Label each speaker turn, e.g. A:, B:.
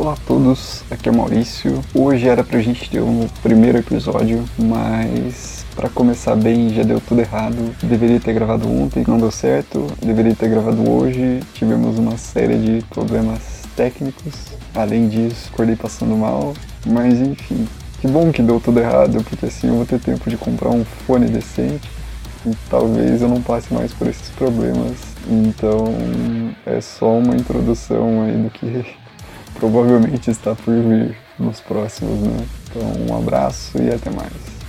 A: Olá a todos, aqui é o Maurício. Hoje era pra gente ter um primeiro episódio, mas para começar bem já deu tudo errado. Deveria ter gravado ontem, não deu certo. Deveria ter gravado hoje. Tivemos uma série de problemas técnicos. Além disso, acordei passando mal. Mas enfim, que bom que deu tudo errado, porque assim eu vou ter tempo de comprar um fone decente e talvez eu não passe mais por esses problemas. Então é só uma introdução aí do que provavelmente está por vir nos próximos, né? Então um abraço e até mais.